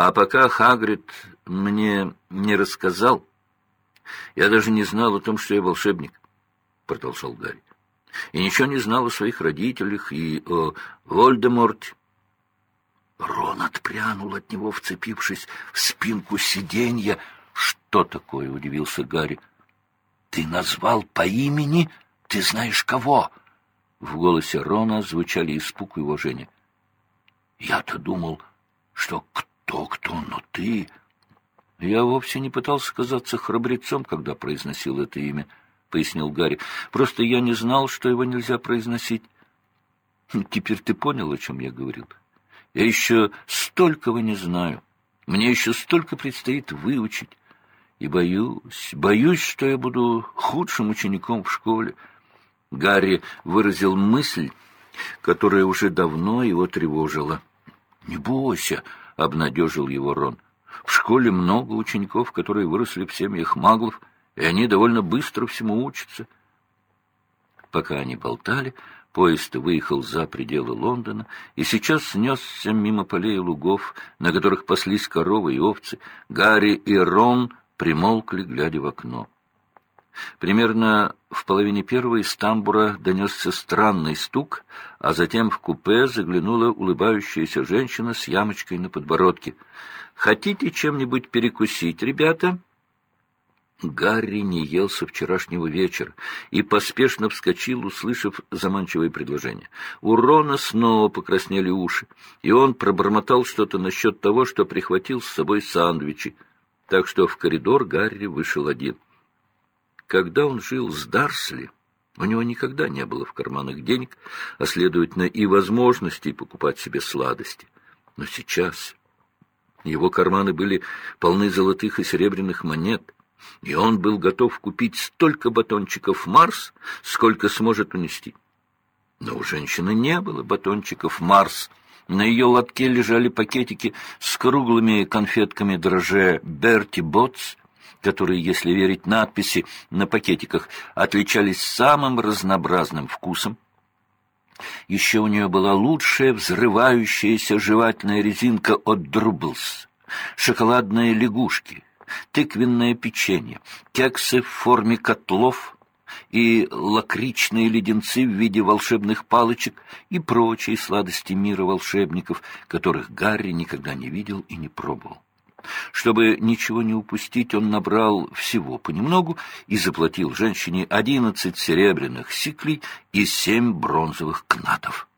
А пока Хагрид мне не рассказал, я даже не знал о том, что я волшебник, — продолжал Гарри. И ничего не знал о своих родителях и о Вольдеморте. Рон отпрянул от него, вцепившись в спинку сиденья. «Что такое?» — удивился Гарри. «Ты назвал по имени? Ты знаешь кого?» В голосе Рона звучали испуг и уважение. «Я-то думал, что кто-кто, но ты...» «Я вовсе не пытался казаться храбрецом, когда произносил это имя», — пояснил Гарри. «Просто я не знал, что его нельзя произносить». «Теперь ты понял, о чем я говорил?» Я еще столького не знаю. Мне еще столько предстоит выучить. И боюсь, боюсь, что я буду худшим учеником в школе. Гарри выразил мысль, которая уже давно его тревожила. «Не бойся», — обнадежил его Рон. «В школе много учеников, которые выросли в семьях маглов, и они довольно быстро всему учатся». Пока они болтали, Поезд выехал за пределы Лондона и сейчас снесся мимо полей лугов, на которых паслись коровы и овцы. Гарри и Рон примолкли, глядя в окно. Примерно в половине первого из тамбура донесся странный стук, а затем в купе заглянула улыбающаяся женщина с ямочкой на подбородке. «Хотите чем-нибудь перекусить, ребята?» Гарри не ел со вчерашнего вечера и поспешно вскочил, услышав заманчивое предложение. У Рона снова покраснели уши, и он пробормотал что-то насчет того, что прихватил с собой сандвичи, так что в коридор Гарри вышел один. Когда он жил с Дарсли, у него никогда не было в карманах денег, а, следовательно, и возможностей покупать себе сладости. Но сейчас его карманы были полны золотых и серебряных монет — и он был готов купить столько батончиков Марс, сколько сможет унести. Но у женщины не было батончиков Марс. На ее лотке лежали пакетики с круглыми конфетками дрожжа Берти Ботс, которые, если верить надписи на пакетиках, отличались самым разнообразным вкусом. Еще у нее была лучшая взрывающаяся жевательная резинка от Друблс, шоколадные лягушки, тыквенное печенье, кексы в форме котлов и лакричные леденцы в виде волшебных палочек и прочие сладости мира волшебников, которых Гарри никогда не видел и не пробовал. Чтобы ничего не упустить, он набрал всего понемногу и заплатил женщине одиннадцать серебряных сиклей и семь бронзовых кнатов.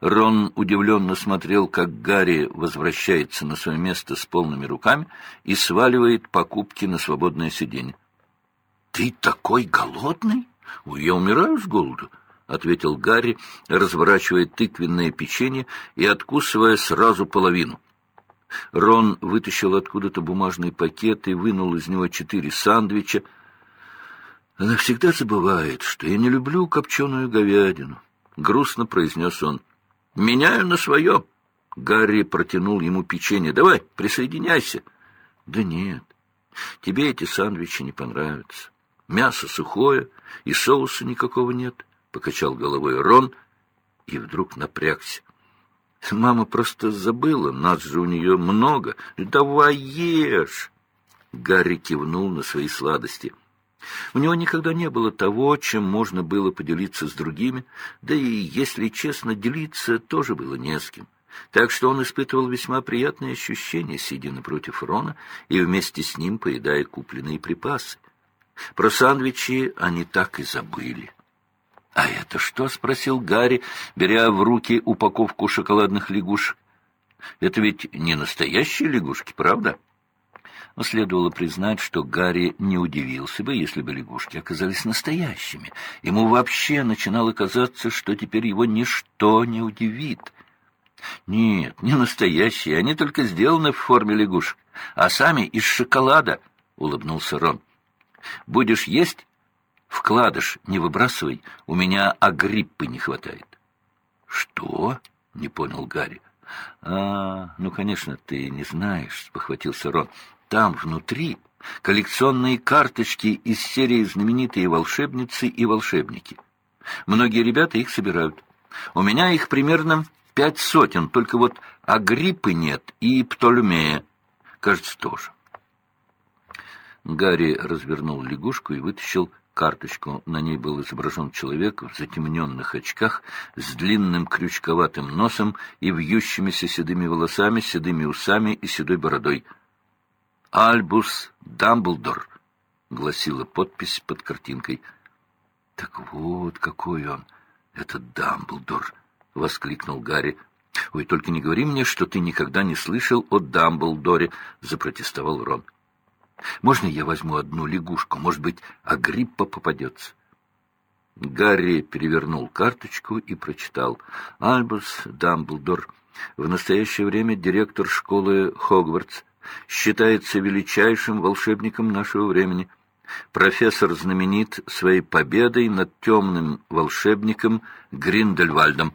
Рон удивленно смотрел, как Гарри возвращается на свое место с полными руками и сваливает покупки на свободное сиденье. — Ты такой голодный? Я умираю с голоду, — ответил Гарри, разворачивая тыквенное печенье и откусывая сразу половину. Рон вытащил откуда-то бумажный пакет и вынул из него четыре сандвича. Она всегда забывает, что я не люблю копченую говядину. — грустно произнес он. — Меняю на свое. Гарри протянул ему печенье. — Давай, присоединяйся. — Да нет, тебе эти сандвичи не понравятся. Мясо сухое, и соуса никакого нет, — покачал головой Рон и вдруг напрягся. Мама просто забыла, нас же у нее много. Давай ешь. Гарри кивнул на свои сладости. У него никогда не было того, чем можно было поделиться с другими, да и, если честно, делиться тоже было не с кем. Так что он испытывал весьма приятные ощущения, сидя напротив Рона и вместе с ним поедая купленные припасы. Про сандвичи они так и забыли. — А это что? — спросил Гарри, беря в руки упаковку шоколадных лягушек. — Это ведь не настоящие лягушки, правда? — но следовало признать, что Гарри не удивился бы, если бы лягушки оказались настоящими. Ему вообще начинало казаться, что теперь его ничто не удивит. Нет, не настоящие, они только сделаны в форме лягушек, а сами из шоколада, — улыбнулся Рон. Будешь есть? Вкладыш не выбрасывай, у меня агриппы не хватает. — Что? — не понял Гарри. — А, ну, конечно, ты не знаешь, — спохватился Рон. Там внутри коллекционные карточки из серии «Знаменитые волшебницы и волшебники». Многие ребята их собирают. У меня их примерно пять сотен, только вот А гриппы нет, и Птолемея, кажется, тоже. Гарри развернул лягушку и вытащил карточку. На ней был изображен человек в затемненных очках с длинным крючковатым носом и вьющимися седыми волосами, седыми усами и седой бородой. «Альбус Дамблдор», — гласила подпись под картинкой. «Так вот какой он, этот Дамблдор!» — воскликнул Гарри. «Ой, только не говори мне, что ты никогда не слышал о Дамблдоре», — запротестовал Рон. Можно я возьму одну лягушку? Может быть, Агриппа попадется?» Гарри перевернул карточку и прочитал. «Альбус Дамблдор, в настоящее время директор школы Хогвартс, считается величайшим волшебником нашего времени. Профессор знаменит своей победой над темным волшебником Гриндельвальдом.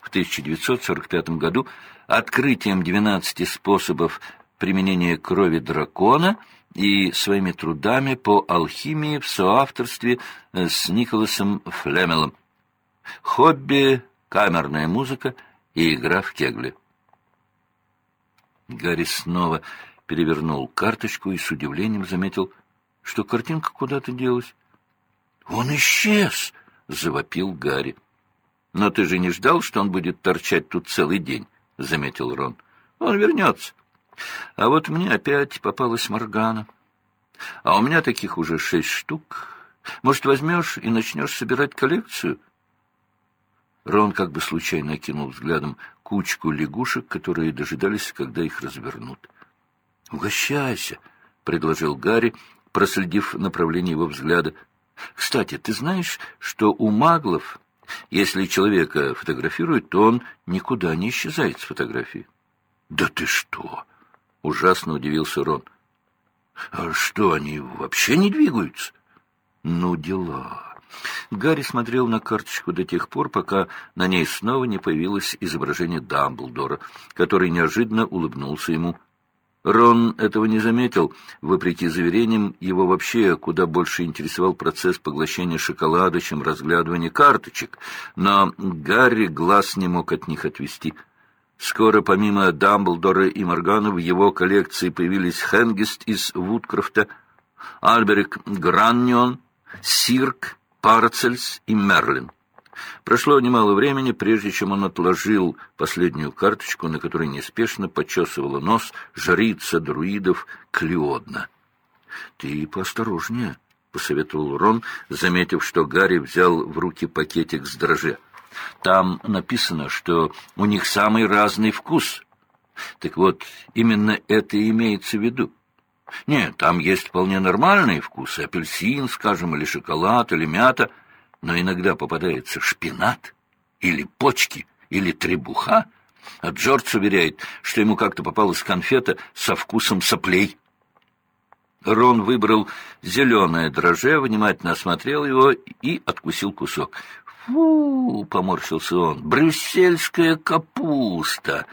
В 1945 году открытием 12 способов применения крови дракона — и своими трудами по алхимии в соавторстве э, с Николасом Флемелом. Хобби — камерная музыка и игра в кегли. Гарри снова перевернул карточку и с удивлением заметил, что картинка куда-то делась. «Он исчез!» — завопил Гарри. «Но ты же не ждал, что он будет торчать тут целый день?» — заметил Рон. «Он вернется. А вот мне опять попалась Моргана. А у меня таких уже шесть штук. Может, возьмешь и начнешь собирать коллекцию?» Рон как бы случайно окинул взглядом кучку лягушек, которые дожидались, когда их развернут. «Угощайся», — предложил Гарри, проследив направление его взгляда. «Кстати, ты знаешь, что у маглов, если человека фотографируют, то он никуда не исчезает с фотографии?» «Да ты что!» — ужасно удивился Рон. «А что, они вообще не двигаются?» «Ну, дела...» Гарри смотрел на карточку до тех пор, пока на ней снова не появилось изображение Дамблдора, который неожиданно улыбнулся ему. Рон этого не заметил. Вопреки заверениям, его вообще куда больше интересовал процесс поглощения шоколада, чем разглядывание карточек. Но Гарри глаз не мог от них отвести — Скоро помимо Дамблдора и Моргана в его коллекции появились Хенгист из Вудкрофта, Альберик Граннион, Сирк, Парацельс и Мерлин. Прошло немало времени, прежде чем он отложил последнюю карточку, на которой неспешно почесывала нос жрица друидов Клеодна. — Ты поосторожнее, — посоветовал Рон, заметив, что Гарри взял в руки пакетик с дрожжа. Там написано, что у них самый разный вкус. Так вот, именно это имеется в виду. Нет, там есть вполне нормальные вкусы, апельсин, скажем, или шоколад, или мята, но иногда попадается шпинат, или почки, или требуха, а Джордж уверяет, что ему как-то попалась конфета со вкусом соплей. Рон выбрал зеленое дрожже, внимательно осмотрел его и откусил кусок. «Фу!» — поморщился он. «Брюссельская капуста!»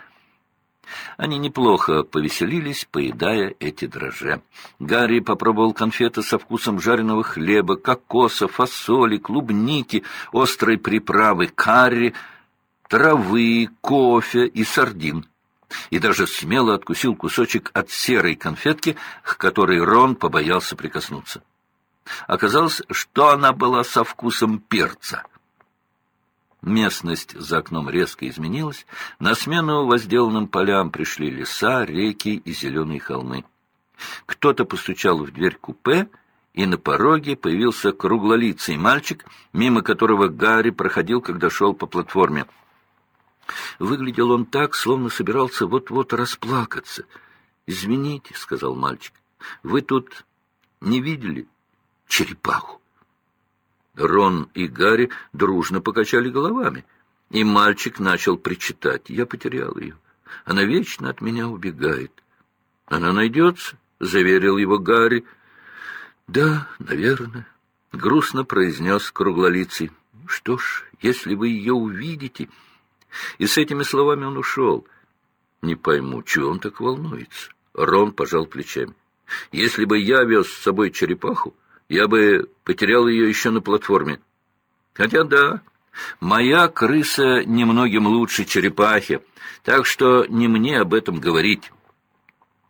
Они неплохо повеселились, поедая эти дрожжи. Гарри попробовал конфеты со вкусом жареного хлеба, кокоса, фасоли, клубники, острой приправы, карри, травы, кофе и сардин. И даже смело откусил кусочек от серой конфетки, к которой Рон побоялся прикоснуться. Оказалось, что она была со вкусом перца — Местность за окном резко изменилась. На смену возделанным полям пришли леса, реки и зеленые холмы. Кто-то постучал в дверь купе, и на пороге появился круглолицый мальчик, мимо которого Гарри проходил, когда шел по платформе. Выглядел он так, словно собирался вот-вот расплакаться. «Извините», — сказал мальчик, — «вы тут не видели черепаху?» Рон и Гарри дружно покачали головами, и мальчик начал причитать. Я потерял ее. Она вечно от меня убегает. Она найдется, — заверил его Гарри. Да, наверное, — грустно произнес круглолицый. Что ж, если вы ее увидите... И с этими словами он ушел. Не пойму, чего он так волнуется. Рон пожал плечами. Если бы я вез с собой черепаху, я бы потерял ее еще на платформе. Хотя да, Моя крыса немногим лучше черепахи, так что не мне об этом говорить.